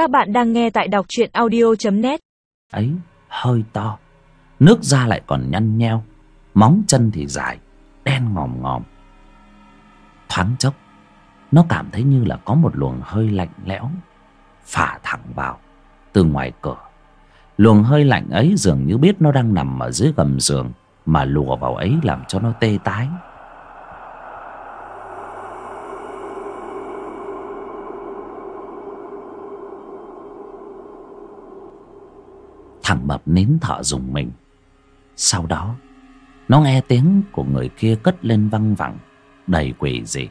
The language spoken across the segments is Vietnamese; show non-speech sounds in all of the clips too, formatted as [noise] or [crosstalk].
Các bạn đang nghe tại đọc truyện audio.net ấy, hơi to. Nước da lại còn nhăn nheo. Móng chân thì dài, đen ngòm ngòm. Thoáng chốc, nó cảm thấy như là có một luồng hơi lạnh lẽo phả thẳng vào, từ ngoài cửa. Luồng hơi lạnh ấy dường như biết nó đang nằm ở dưới gầm giường, mà lùa vào ấy làm cho nó tê tái. Thằng mập nín thở dùng mình. Sau đó, nó nghe tiếng của người kia cất lên văng vẳng, đầy quỷ dị.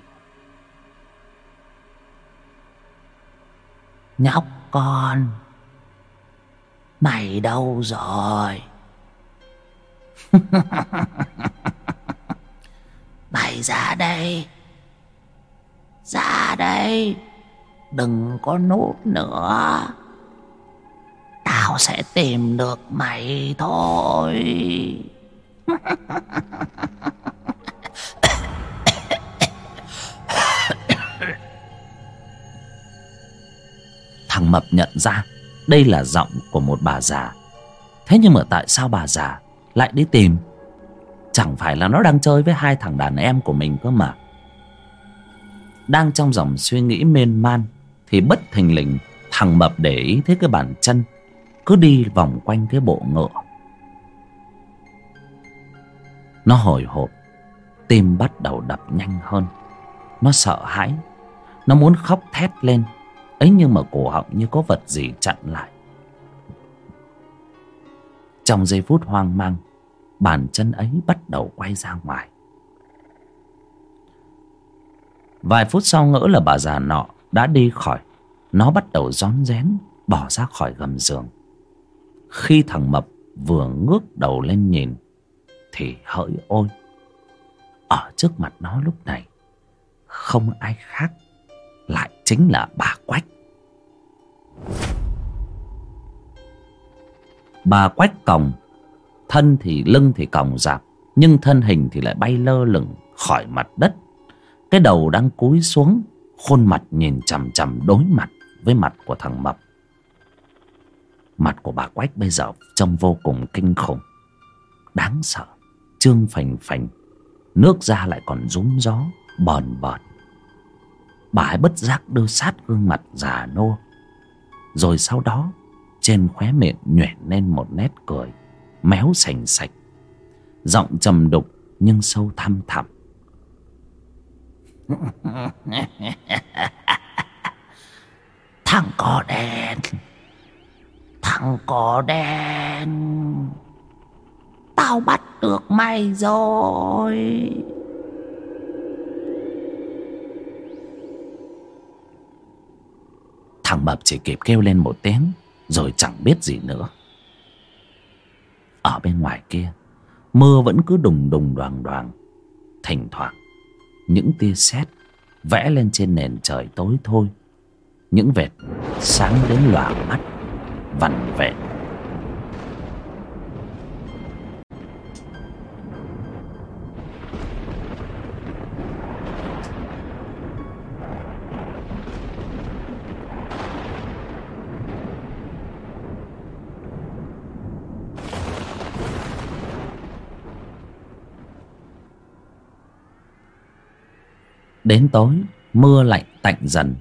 Nhóc con, mày đâu rồi? [laughs] Mày ra đây ra đây, đừng có núp nữa tao sẽ tìm được mày thôi. Thằng mập nhận ra đây là giọng của một bà già. Thế nhưng mà tại sao bà già lại đi tìm? Chẳng phải là nó đang chơi với hai thằng đàn em của mình cơ mà. Đang trong dòng suy nghĩ miên man thì bất thình lình, thằng mập để ý thấy cái bàn chân cứ đi vòng quanh cái bộ ngựa. Nó hồi hộp, tim bắt đầu đập nhanh hơn. Nó sợ hãi, nó muốn khóc thét lên, ấy nhưng mà cổ họng như có vật gì chặn lại. Trong giây phút hoang mang, bàn chân ấy bắt đầu quay ra ngoài. Vài phút sau ngỡ là bà già nọ đã đi khỏi. Nó bắt đầu rón rén, bỏ ra khỏi gầm giường khi thằng mập vừa ngước đầu lên nhìn, thì hỡi ôi. Ở trước mặt nó lúc này, không ai khác lại chính là bà quách. Bà quách còng, thân thì lưng thì còng dạp nhưng thân hình thì lại bay lơ lửng khỏi mặt đất. Cái đầu đang cúi xuống, khuôn mặt nhìn chằm chằm đối mặt với mặt của thằng mập mặt của bà quách bây giờ trông vô cùng kinh khủng. Đáng sợ, trương phành phành, nước da lại còn rúm gió, bờn bợt bà ấy bất giác đưa sát gương mặt già nua. Rồi sau đó, trên khóe miệng nhoẻn lên một nét cười, méo sành sạch. Giọng trầm đục nhưng sâu thăm thẳm. [laughs] Thằng có đen thằng cò đen. Tao bắt được mày rồi. Thằng mập chỉ kịp kêu lên một tiếng, rồi chẳng biết gì nữa. Ở bên ngoài kia, mưa vẫn cứ đùng đùng đoàn đoàn thỉnh thoảng, những tia sét vẽ lên trên nền trời tối thôi. Những vệt sáng đến lòa mắt vặn vẹn. Đến tối mưa lạnh tạnh dần.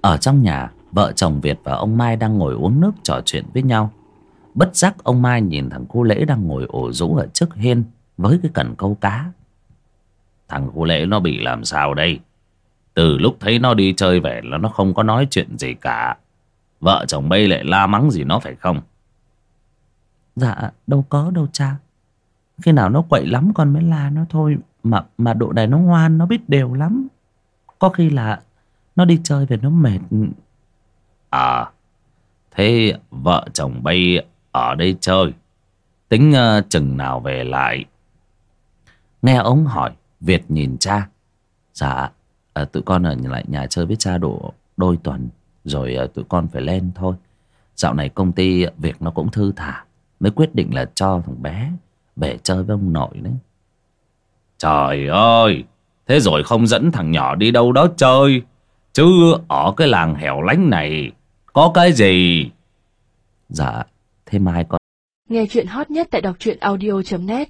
Ở trong nhà vợ chồng việt và ông mai đang ngồi uống nước trò chuyện với nhau. Bất giác ông mai nhìn thằng cu lễ đang ngồi ổ rũ ở trước hiên với cái cần câu cá. Thằng cu lễ nó bị làm sao đây? Từ lúc thấy nó đi chơi về là nó không có nói chuyện gì cả. Vợ chồng bây lại la mắng gì nó phải không? Dạ đâu có đâu cha. Khi nào nó quậy lắm con mới la nó thôi. Mà mà độ này nó ngoan, nó biết đều lắm. Có khi là nó đi chơi về nó mệt. Thế vợ chồng bay ở đây chơi. Tính uh, chừng nào về lại? Nghe ông hỏi Việt nhìn cha. Dạ à, Tụi con ở lại nhà chơi với cha độ đôi tuần Rồi à, tụi con phải lên thôi. Dạo này công ty việc nó cũng thư thả Mới quyết định là cho thằng bé Về chơi với ông nội đấy. Trời ơi! Thế rồi không dẫn thằng nhỏ đi đâu đó chơi. Chứ ở cái làng hẻo lánh này có cái gì? Dạ thế mai con Nghe chuyện hot nhất tại đọc truyện audio.net